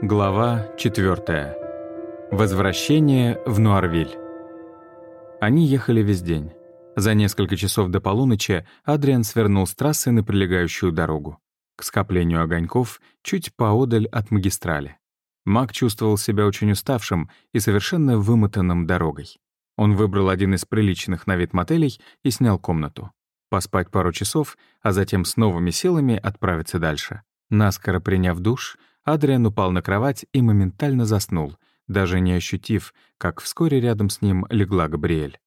Глава 4. Возвращение в Нуарвиль. Они ехали весь день. За несколько часов до полуночи Адриан свернул с трассы на прилегающую дорогу, к скоплению огоньков чуть поодаль от магистрали. Мак чувствовал себя очень уставшим и совершенно вымотанным дорогой. Он выбрал один из приличных на вид мотелей и снял комнату. Поспать пару часов, а затем с новыми силами отправиться дальше. Наскоро приняв душ, Адриан упал на кровать и моментально заснул, даже не ощутив, как вскоре рядом с ним легла Габриэль.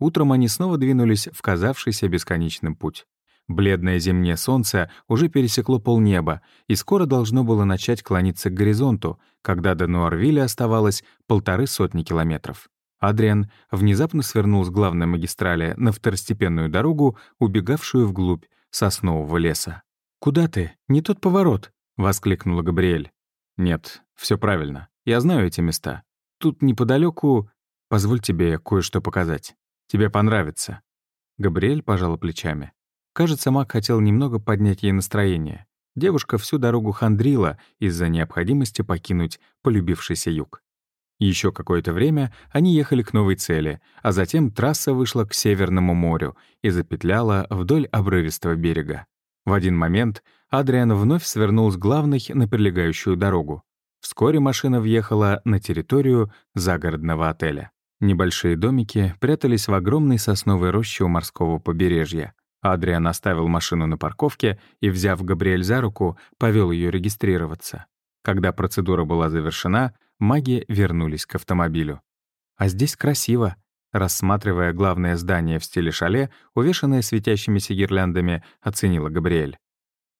Утром они снова двинулись в казавшийся бесконечным путь. Бледное зимнее солнце уже пересекло полнеба и скоро должно было начать клониться к горизонту, когда до Нуарвилля оставалось полторы сотни километров. Адриан внезапно свернул с главной магистрали на второстепенную дорогу, убегавшую вглубь соснового леса. «Куда ты? Не тот поворот!» — воскликнула Габриэль. «Нет, все правильно. Я знаю эти места. Тут неподалеку. Позволь тебе кое-что показать. Тебе понравится». Габриэль пожала плечами. Кажется, Мак хотел немного поднять ей настроение. Девушка всю дорогу хандрила из-за необходимости покинуть полюбившийся юг. Еще какое-то время они ехали к новой цели, а затем трасса вышла к Северному морю и запетляла вдоль обрывистого берега. В один момент Адриан вновь свернул с главной на прилегающую дорогу. Вскоре машина въехала на территорию загородного отеля. Небольшие домики прятались в огромной сосновой роще у морского побережья. Адриан оставил машину на парковке и, взяв Габриэль за руку, повел ее регистрироваться. Когда процедура была завершена, маги вернулись к автомобилю. «А здесь красиво», рассматривая главное здание в стиле шале, увешанное светящимися гирляндами, оценила Габриэль.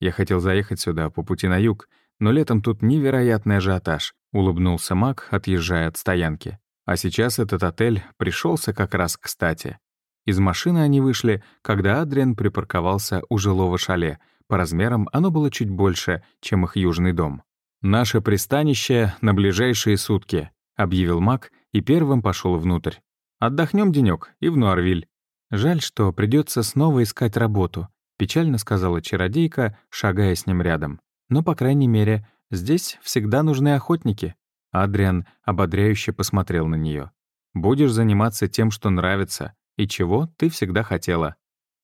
Я хотел заехать сюда по пути на юг, но летом тут невероятный ажиотаж», — улыбнулся Мак, отъезжая от стоянки. А сейчас этот отель пришелся как раз кстати. Из машины они вышли, когда Адриан припарковался у жилого шале. По размерам оно было чуть больше, чем их южный дом. «Наше пристанище на ближайшие сутки», — объявил Мак и первым пошел внутрь. Отдохнем денек и в Нуарвиль. Жаль, что придется снова искать работу. — печально сказала чародейка, шагая с ним рядом. «Но, по крайней мере, здесь всегда нужны охотники». Адриан ободряюще посмотрел на нее. «Будешь заниматься тем, что нравится, и чего ты всегда хотела».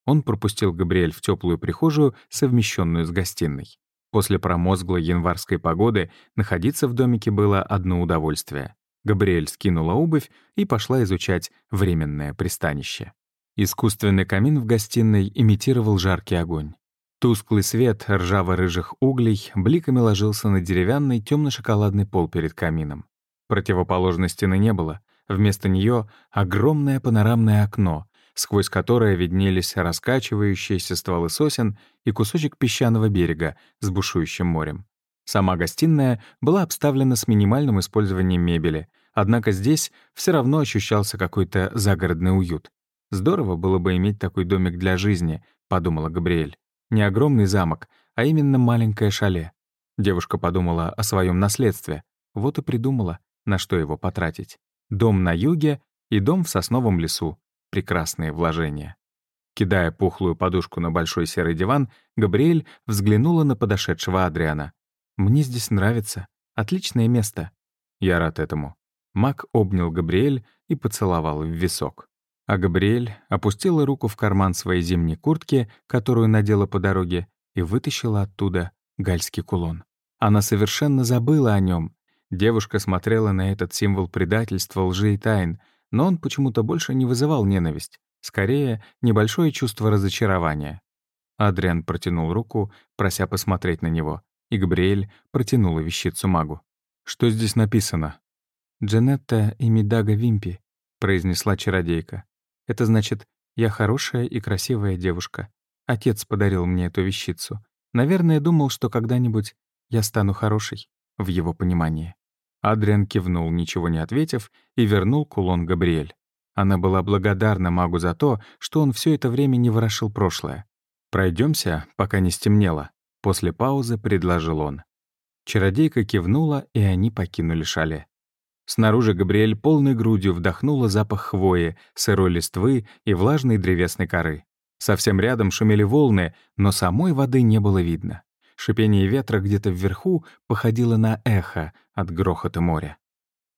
Он пропустил Габриэль в теплую прихожую, совмещенную с гостиной. После промозглой январской погоды находиться в домике было одно удовольствие. Габриэль скинула обувь и пошла изучать временное пристанище. Искусственный камин в гостиной имитировал жаркий огонь. Тусклый свет ржаво-рыжих углей бликами ложился на деревянный темно-шоколадный пол перед камином. Противоположной стены не было. Вместо нее огромное панорамное окно, сквозь которое виднелись раскачивающиеся стволы сосен и кусочек песчаного берега с бушующим морем. Сама гостиная была обставлена с минимальным использованием мебели, однако здесь все равно ощущался какой-то загородный уют. Здорово было бы иметь такой домик для жизни, подумала Габриэль. Не огромный замок, а именно маленькое шале. Девушка подумала о своем наследстве. Вот и придумала, на что его потратить. Дом на юге и дом в сосновом лесу. Прекрасные вложения. Кидая пухлую подушку на большой серый диван, Габриэль взглянула на подошедшего Адриана. «Мне здесь нравится. Отличное место». Я рад этому. Мак обнял Габриэль и поцеловал в висок. А Габриэль опустила руку в карман своей зимней куртки, которую надела по дороге, и вытащила оттуда гальский кулон. Она совершенно забыла о нем. Девушка смотрела на этот символ предательства, лжи и тайн, но он почему-то больше не вызывал ненависть, скорее, небольшое чувство разочарования. Адриан протянул руку, прося посмотреть на него, и Габриэль протянула вещицу магу. «Что здесь написано?» «Джанетта и Медага Вимпи», — произнесла чародейка. Это значит, я хорошая и красивая девушка. Отец подарил мне эту вещицу. Наверное, думал, что когда-нибудь я стану хорошей, в его понимании. Адриан кивнул, ничего не ответив, и вернул кулон Габриэль. Она была благодарна магу за то, что он все это время не ворошил прошлое. Пройдемся, пока не стемнело», — после паузы предложил он. Чародейка кивнула, и они покинули шале. Снаружи Габриэль полной грудью вдохнула запах хвои, сырой листвы и влажной древесной коры. Совсем рядом шумели волны, но самой воды не было видно. шипение ветра где-то вверху походило на эхо от грохота моря.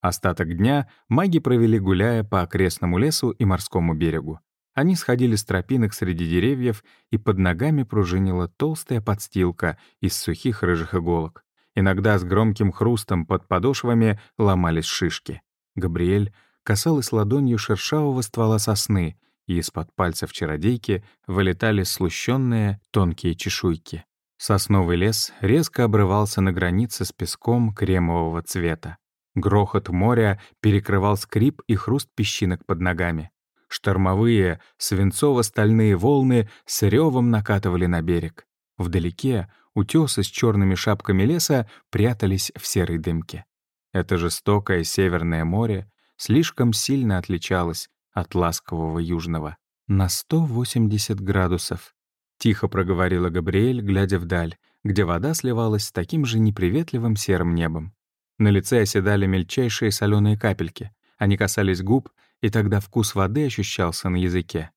Остаток дня маги провели гуляя по окрестному лесу и морскому берегу. Они сходили с тропинок среди деревьев, и под ногами пружинила толстая подстилка из сухих рыжих иголок. Иногда с громким хрустом под подошвами ломались шишки. Габриэль касалась ладонью шершавого ствола сосны, и из-под пальцев чародейки вылетали слущенные тонкие чешуйки. Сосновый лес резко обрывался на границе с песком кремового цвета. Грохот моря перекрывал скрип и хруст песчинок под ногами. Штормовые, свинцово-стальные волны с ревом накатывали на берег. Вдалеке утесы с черными шапками леса прятались в серой дымке. Это жестокое Северное море слишком сильно отличалось от ласкового Южного. На 180 градусов. Тихо проговорила Габриэль, глядя вдаль, где вода сливалась с таким же неприветливым серым небом. На лице оседали мельчайшие соленые капельки. Они касались губ, и тогда вкус воды ощущался на языке.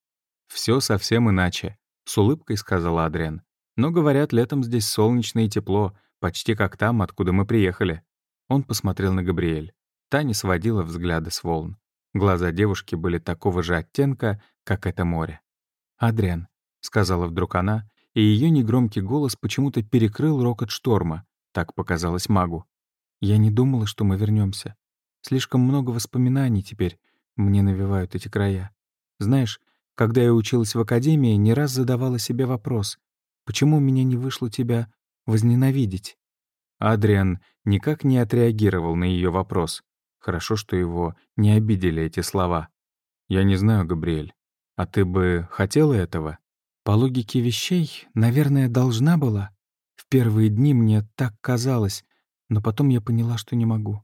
Все совсем иначе», — с улыбкой сказал Адриан. «Но, говорят, летом здесь солнечно и тепло, почти как там, откуда мы приехали». Он посмотрел на Габриэль. Та не сводила взгляда с волн. Глаза девушки были такого же оттенка, как это море. «Адриан», — сказала вдруг она, и ее негромкий голос почему-то перекрыл рокот шторма, так показалось магу. «Я не думала, что мы вернемся. Слишком много воспоминаний теперь, мне навевают эти края. Знаешь, когда я училась в академии, не раз задавала себе вопрос, почему у меня не вышло тебя возненавидеть? Адриан никак не отреагировал на ее вопрос. Хорошо, что его не обидели эти слова. «Я не знаю, Габриэль. А ты бы хотела этого?» «По логике вещей, наверное, должна была. В первые дни мне так казалось, но потом я поняла, что не могу.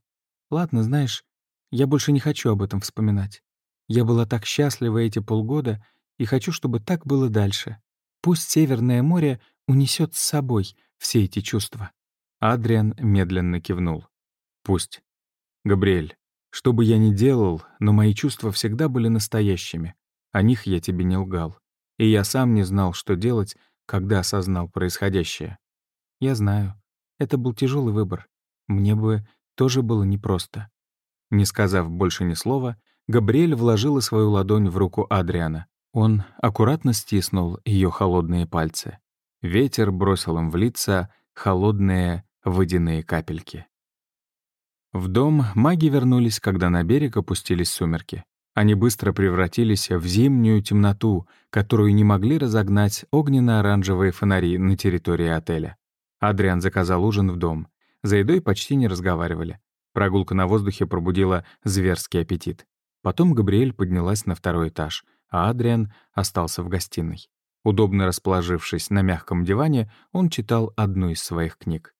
Ладно, знаешь, я больше не хочу об этом вспоминать. Я была так счастлива эти полгода и хочу, чтобы так было дальше. Пусть Северное море унесет с собой все эти чувства. Адриан медленно кивнул. Пусть. Габриэль, что бы я ни делал, но мои чувства всегда были настоящими. О них я тебе не лгал. И я сам не знал, что делать, когда осознал происходящее. Я знаю. Это был тяжелый выбор. Мне бы тоже было непросто. Не сказав больше ни слова, Габриэль вложила свою ладонь в руку Адриана. Он аккуратно стиснул ее холодные пальцы. Ветер бросил им в лица холодные водяные капельки. В дом маги вернулись, когда на берег опустились сумерки. Они быстро превратились в зимнюю темноту, которую не могли разогнать огненно-оранжевые фонари на территории отеля. Адриан заказал ужин в дом. За едой почти не разговаривали. Прогулка на воздухе пробудила зверский аппетит. Потом Габриэль поднялась на второй этаж, а Адриан остался в гостиной. Удобно расположившись на мягком диване, он читал одну из своих книг.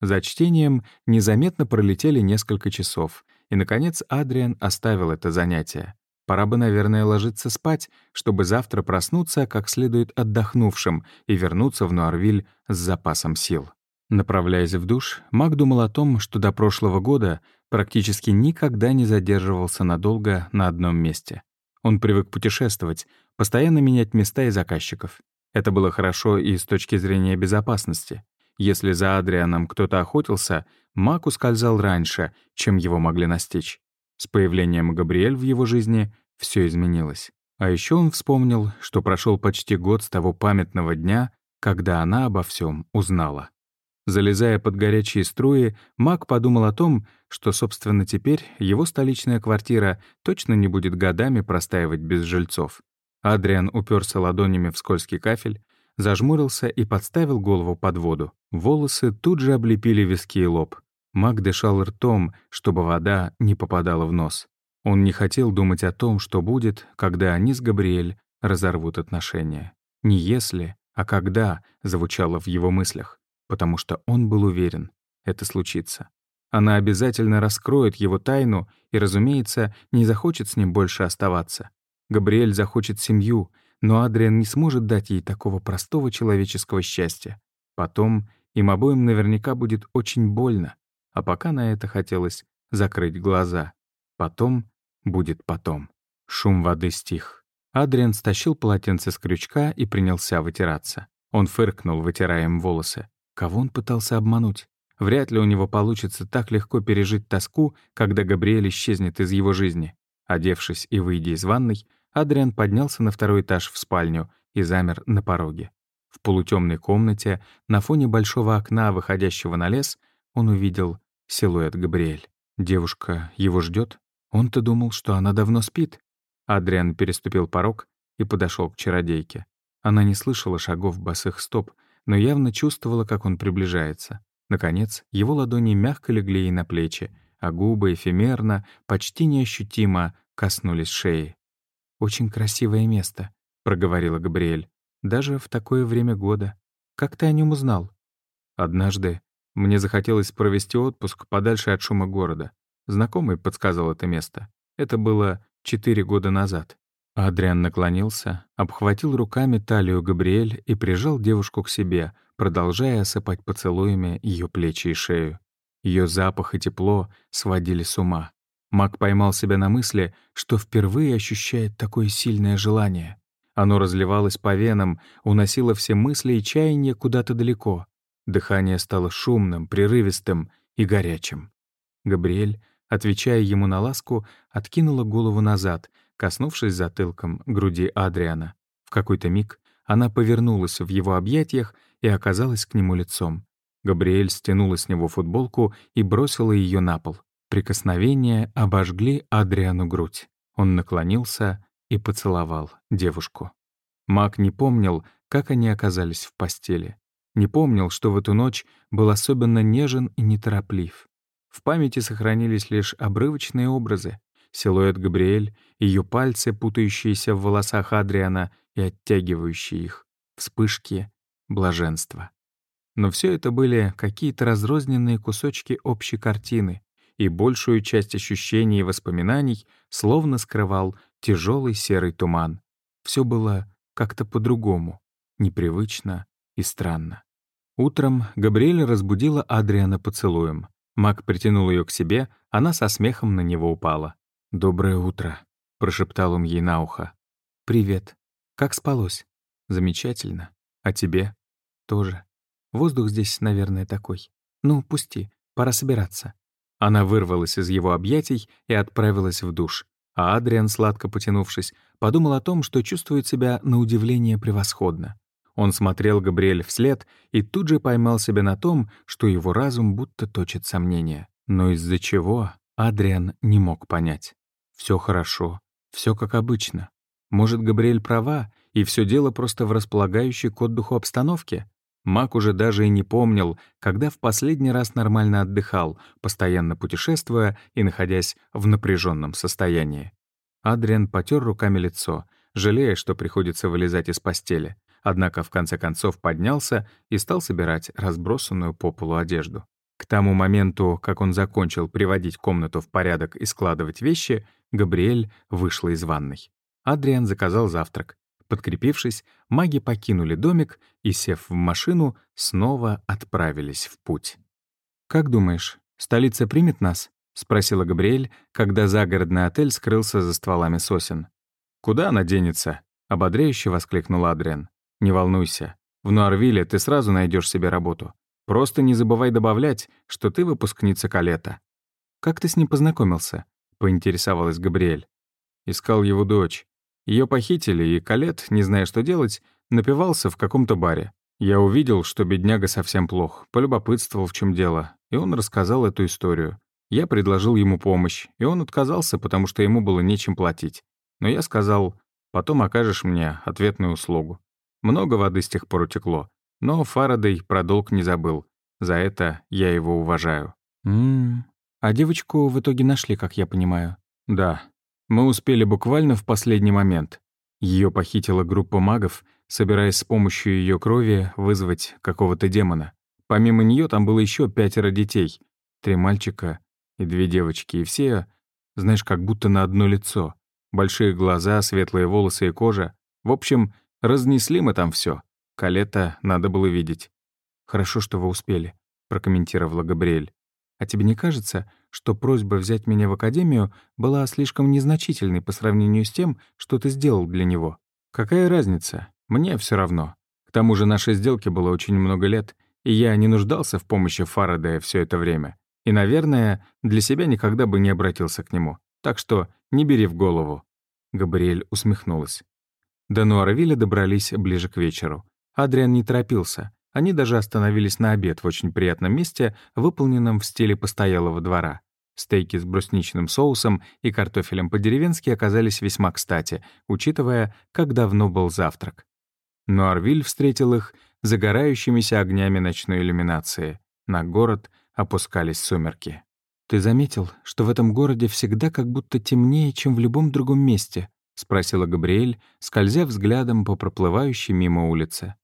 За чтением незаметно пролетели несколько часов, и, наконец, Адриан оставил это занятие. Пора бы, наверное, ложиться спать, чтобы завтра проснуться как следует отдохнувшим и вернуться в Нуарвиль с запасом сил. Направляясь в душ, Мак думал о том, что до прошлого года практически никогда не задерживался надолго на одном месте. Он привык путешествовать, постоянно менять места и заказчиков. Это было хорошо и с точки зрения безопасности. Если за Адрианом кто-то охотился, Мак ускользал раньше, чем его могли настичь. С появлением Габриэль в его жизни все изменилось. А еще он вспомнил, что прошел почти год с того памятного дня, когда она обо всем узнала. Залезая под горячие струи, Мак подумал о том, что, собственно, теперь его столичная квартира точно не будет годами простаивать без жильцов. Адриан уперся ладонями в скользкий кафель, зажмурился и подставил голову под воду. Волосы тут же облепили виски и лоб. Мак дышал ртом, чтобы вода не попадала в нос. Он не хотел думать о том, что будет, когда они с Габриэль разорвут отношения. Не если, а когда, звучало в его мыслях потому что он был уверен, это случится. Она обязательно раскроет его тайну и, разумеется, не захочет с ним больше оставаться. Габриэль захочет семью, но Адриан не сможет дать ей такого простого человеческого счастья. Потом им обоим наверняка будет очень больно, а пока на это хотелось закрыть глаза. Потом будет потом. Шум воды стих. Адриан стащил полотенце с крючка и принялся вытираться. Он фыркнул, вытирая им волосы. Кого он пытался обмануть? Вряд ли у него получится так легко пережить тоску, когда Габриэль исчезнет из его жизни. Одевшись и выйдя из ванной, Адриан поднялся на второй этаж в спальню и замер на пороге. В полутемной комнате, на фоне большого окна, выходящего на лес, он увидел силуэт Габриэль. Девушка его ждет. Он-то думал, что она давно спит. Адриан переступил порог и подошел к чародейке. Она не слышала шагов босых стоп, но явно чувствовала, как он приближается. Наконец, его ладони мягко легли ей на плечи, а губы эфемерно, почти неощутимо коснулись шеи. «Очень красивое место», — проговорила Габриэль. «Даже в такое время года. Как ты о нем узнал?» «Однажды мне захотелось провести отпуск подальше от шума города. Знакомый подсказал это место. Это было четыре года назад. Адриан наклонился, обхватил руками талию Габриэль и прижал девушку к себе, продолжая осыпать поцелуями ее плечи и шею. Ее запах и тепло сводили с ума. Мак поймал себя на мысли, что впервые ощущает такое сильное желание. Оно разливалось по венам, уносило все мысли и чаяния куда-то далеко. Дыхание стало шумным, прерывистым и горячим. Габриэль, отвечая ему на ласку, откинула голову назад, коснувшись затылком груди Адриана. В какой-то миг она повернулась в его объятиях и оказалась к нему лицом. Габриэль стянула с него футболку и бросила ее на пол. Прикосновения обожгли Адриану грудь. Он наклонился и поцеловал девушку. Мак не помнил, как они оказались в постели. Не помнил, что в эту ночь был особенно нежен и нетороплив. В памяти сохранились лишь обрывочные образы. Силуэт Габриэль, ее пальцы, путающиеся в волосах Адриана и оттягивающие их. Вспышки блаженства. Но все это были какие-то разрозненные кусочки общей картины, и большую часть ощущений и воспоминаний словно скрывал тяжелый серый туман. Все было как-то по-другому, непривычно и странно. Утром Габриэль разбудила Адриана поцелуем. Мак притянул ее к себе, она со смехом на него упала. «Доброе утро», — прошептал он ей на ухо. «Привет. Как спалось?» «Замечательно. А тебе?» «Тоже. Воздух здесь, наверное, такой. Ну, пусти, пора собираться». Она вырвалась из его объятий и отправилась в душ. А Адриан, сладко потянувшись, подумал о том, что чувствует себя на удивление превосходно. Он смотрел Габриэль вслед и тут же поймал себя на том, что его разум будто точит сомнения. Но из-за чего Адриан не мог понять. Все хорошо, все как обычно. Может, Габриэль права, и все дело просто в располагающей к отдыху обстановке? Мак уже даже и не помнил, когда в последний раз нормально отдыхал, постоянно путешествуя и находясь в напряженном состоянии. Адриан потер руками лицо, жалея, что приходится вылезать из постели. Однако в конце концов поднялся и стал собирать разбросанную по полу одежду. К тому моменту, как он закончил приводить комнату в порядок и складывать вещи, Габриэль вышла из ванной. Адриан заказал завтрак. Подкрепившись, маги покинули домик и, сев в машину, снова отправились в путь. «Как думаешь, столица примет нас?» — спросила Габриэль, когда загородный отель скрылся за стволами сосен. «Куда она денется?» — ободряюще воскликнул Адриан. Не волнуйся. В Нуарвилле ты сразу найдешь себе работу. Просто не забывай добавлять, что ты выпускница Калета. «Как ты с ним познакомился?» — поинтересовалась Габриэль. Искал его дочь. Ее похитили, и Калет, не зная, что делать, напивался в каком-то баре. Я увидел, что бедняга совсем плох, полюбопытствовал, в чем дело, и он рассказал эту историю. Я предложил ему помощь, и он отказался, потому что ему было нечем платить. Но я сказал, потом окажешь мне ответную услугу. Много воды с тех пор утекло. Но Фарадей про долг не забыл. За это я его уважаю. Ммм. А девочку в итоге нашли, как я понимаю. Да. Мы успели буквально в последний момент. Ее похитила группа магов, собираясь с помощью ее крови вызвать какого-то демона. Помимо нее там было еще пятеро детей. Три мальчика и две девочки. И все, знаешь, как будто на одно лицо. Большие глаза, светлые волосы и кожа. В общем, Разнесли мы там все. Калета надо было видеть. «Хорошо, что вы успели», — прокомментировала Габриэль. «А тебе не кажется, что просьба взять меня в академию была слишком незначительной по сравнению с тем, что ты сделал для него? Какая разница? Мне все равно. К тому же нашей сделке было очень много лет, и я не нуждался в помощи Фарадея все это время. И, наверное, для себя никогда бы не обратился к нему. Так что не бери в голову». Габриэль усмехнулась. До Нуаравиля добрались ближе к вечеру. Адриан не торопился. Они даже остановились на обед в очень приятном месте, выполненном в стиле постоялого двора. Стейки с брусничным соусом и картофелем по-деревенски оказались весьма кстати, учитывая, как давно был завтрак. Но Арвиль встретил их загорающимися огнями ночной иллюминации. На город опускались сумерки. «Ты заметил, что в этом городе всегда как будто темнее, чем в любом другом месте?» — спросила Габриэль, скользя взглядом по проплывающей мимо улице.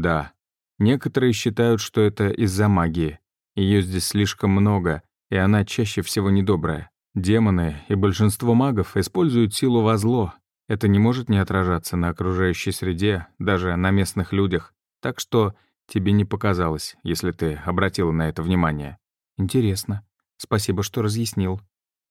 «Да», Некоторые считают, что это из-за магии. Ее здесь слишком много, и она чаще всего недобрая. Демоны и большинство магов используют силу во зло. Это не может не отражаться на окружающей среде, даже на местных людях. Так что тебе не показалось, если ты обратила на это внимание. Интересно. Спасибо, что разъяснил.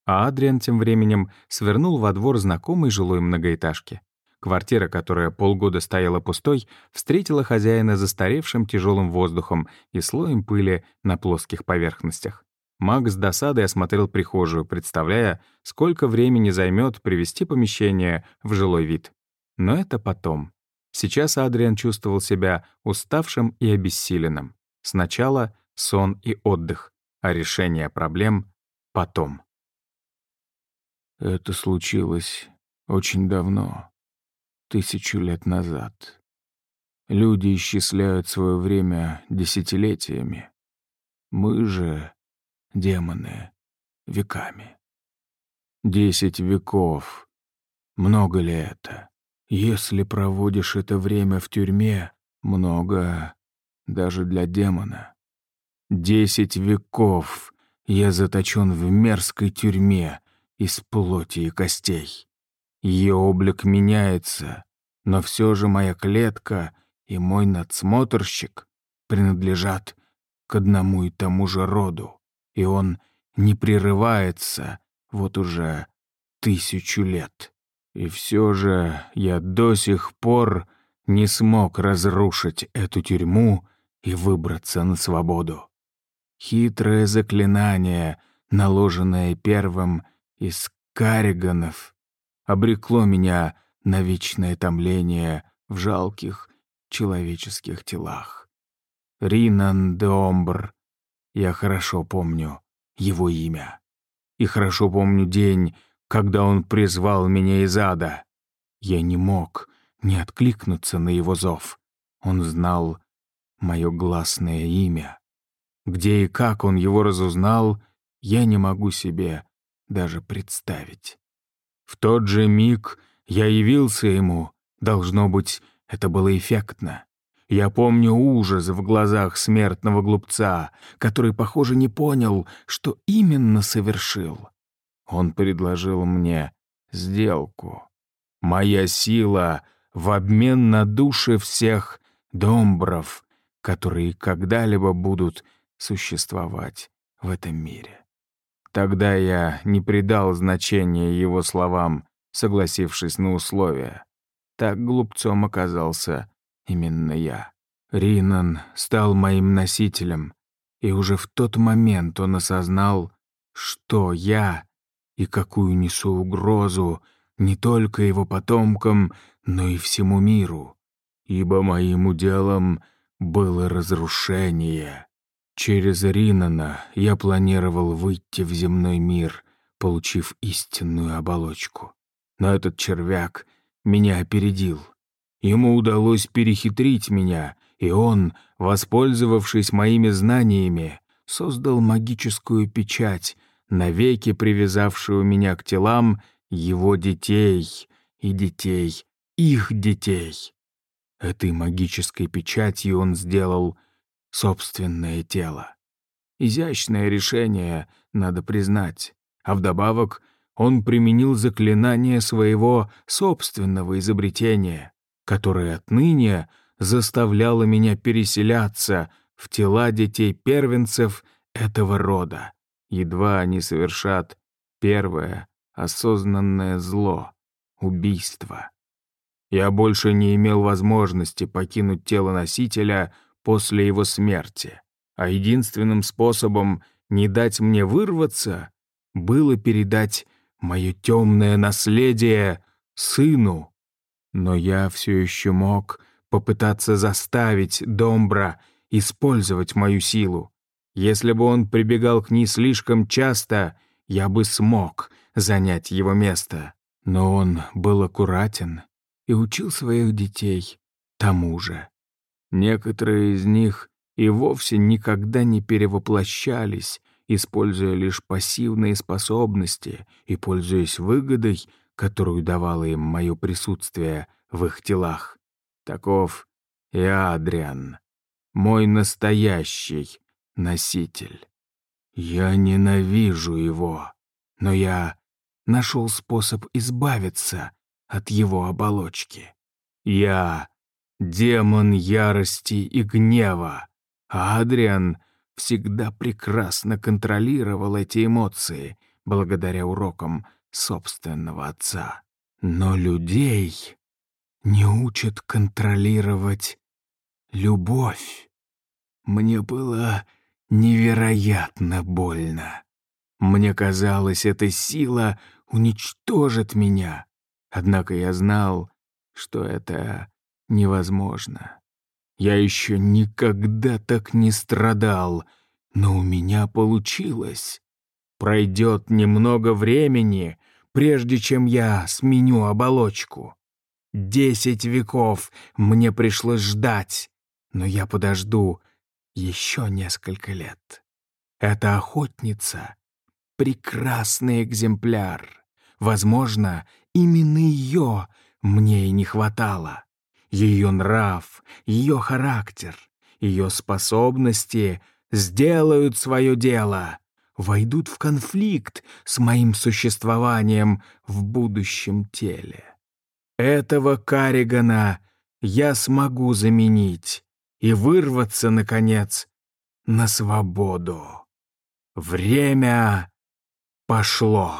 А Адриан тем временем свернул во двор знакомой жилой многоэтажки. Квартира, которая полгода стояла пустой, встретила хозяина застаревшим тяжелым воздухом и слоем пыли на плоских поверхностях. Маг с досадой осмотрел прихожую, представляя, сколько времени займет привести помещение в жилой вид. Но это потом. Сейчас Адриан чувствовал себя уставшим и обессиленным. Сначала сон и отдых, а решение проблем — потом. Это случилось очень давно тысячу лет назад. Люди исчисляют свое время десятилетиями. Мы же, демоны, веками. Десять веков. Много ли это? Если проводишь это время в тюрьме, много даже для демона. Десять веков я заточен в мерзкой тюрьме из плоти и костей. Ее облик меняется, но все же моя клетка и мой надсмотрщик принадлежат к одному и тому же роду, и он не прерывается вот уже тысячу лет. И все же я до сих пор не смог разрушить эту тюрьму и выбраться на свободу. Хитрое заклинание, наложенное первым из Кариганов, обрекло меня на вечное томление в жалких человеческих телах. Ринан де. Я хорошо помню его имя. И хорошо помню день, когда он призвал меня из ада. Я не мог не откликнуться на его зов. Он знал мое гласное имя. Где и как он его разузнал, я не могу себе даже представить. В тот же миг я явился ему. Должно быть, это было эффектно. Я помню ужас в глазах смертного глупца, который, похоже, не понял, что именно совершил. Он предложил мне сделку. Моя сила в обмен на души всех домбров, которые когда-либо будут существовать в этом мире. Тогда я не придал значения его словам, согласившись на условия. Так глупцом оказался именно я. Ринан стал моим носителем, и уже в тот момент он осознал, что я и какую несу угрозу не только его потомкам, но и всему миру, ибо моим уделом было разрушение. Через Ринана я планировал выйти в земной мир, получив истинную оболочку. Но этот червяк меня опередил. Ему удалось перехитрить меня, и он, воспользовавшись моими знаниями, создал магическую печать, навеки привязавшую меня к телам его детей и детей их детей. Этой магической печатью он сделал — собственное тело. Изящное решение, надо признать. А вдобавок он применил заклинание своего собственного изобретения, которое отныне заставляло меня переселяться в тела детей-первенцев этого рода, едва они совершат первое осознанное зло — убийство. Я больше не имел возможности покинуть тело носителя — после его смерти, а единственным способом не дать мне вырваться было передать мое темное наследие сыну. Но я все еще мог попытаться заставить Домбра использовать мою силу. Если бы он прибегал к ней слишком часто, я бы смог занять его место. Но он был аккуратен и учил своих детей тому же. Некоторые из них и вовсе никогда не перевоплощались, используя лишь пассивные способности и пользуясь выгодой, которую давало им мое присутствие в их телах. Таков и Адриан, мой настоящий носитель. Я ненавижу его, но я нашел способ избавиться от его оболочки. Я — демон ярости и гнева, а Адриан всегда прекрасно контролировал эти эмоции благодаря урокам собственного отца. Но людей не учат контролировать любовь. Мне было невероятно больно. Мне казалось, эта сила уничтожит меня. Однако я знал, что это невозможно. Я еще никогда так не страдал, но у меня получилось. Пройдет немного времени, прежде чем я сменю оболочку. Десять веков мне пришлось ждать, но я подожду еще несколько лет. Эта охотница — прекрасный экземпляр. Возможно, именно ее мне и не хватало. Ее нрав, ее характер, ее способности сделают свое дело, войдут в конфликт с моим существованием в будущем теле. Этого Каригана я смогу заменить и вырваться, наконец, на свободу. Время пошло.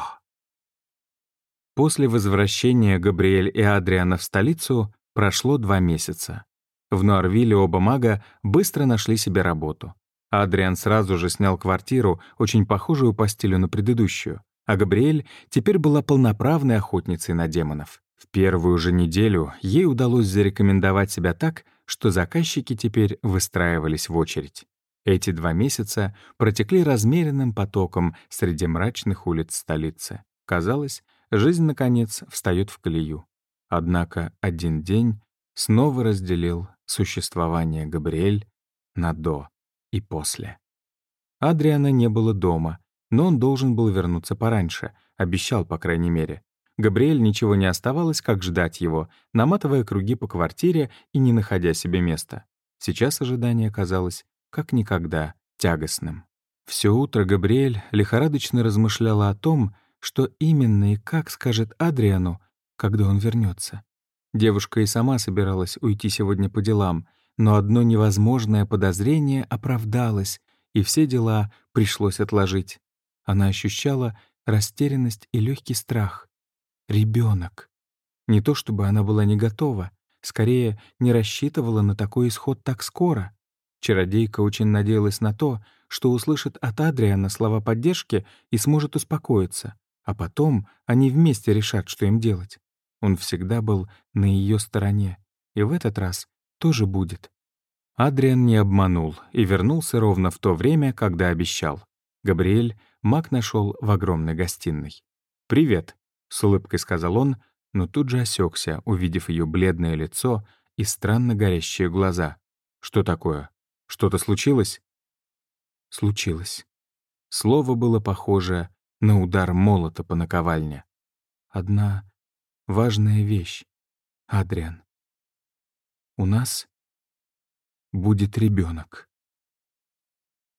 После возвращения Габриэль и Адриана в столицу Прошло два месяца. В Нуарвилле оба мага быстро нашли себе работу. Адриан сразу же снял квартиру, очень похожую по стилю на предыдущую, а Габриэль теперь была полноправной охотницей на демонов. В первую же неделю ей удалось зарекомендовать себя так, что заказчики теперь выстраивались в очередь. Эти два месяца протекли размеренным потоком среди мрачных улиц столицы. Казалось, жизнь, наконец, встает в колею. Однако один день снова разделил существование Габриэль на «до» и «после». Адриана не было дома, но он должен был вернуться пораньше, обещал, по крайней мере. Габриэль ничего не оставалось, как ждать его, наматывая круги по квартире и не находя себе места. Сейчас ожидание казалось как никогда тягостным. Все утро Габриэль лихорадочно размышляла о том, что именно и как скажет Адриану, когда он вернется. Девушка и сама собиралась уйти сегодня по делам, но одно невозможное подозрение оправдалось, и все дела пришлось отложить. Она ощущала растерянность и легкий страх. Ребенок. Не то чтобы она была не готова, скорее не рассчитывала на такой исход так скоро. Чародейка очень надеялась на то, что услышит от Адриана слова поддержки и сможет успокоиться, а потом они вместе решат, что им делать. Он всегда был на ее стороне, и в этот раз тоже будет. Адриан не обманул и вернулся ровно в то время, когда обещал. Габриэль Мак нашел в огромной гостиной. «Привет», — с улыбкой сказал он, но тут же осекся, увидев ее бледное лицо и странно горящие глаза. «Что такое? Что-то случилось?» «Случилось». Слово было похоже на удар молота по наковальне. Одна важная вещь, Адриан. У нас будет ребенок.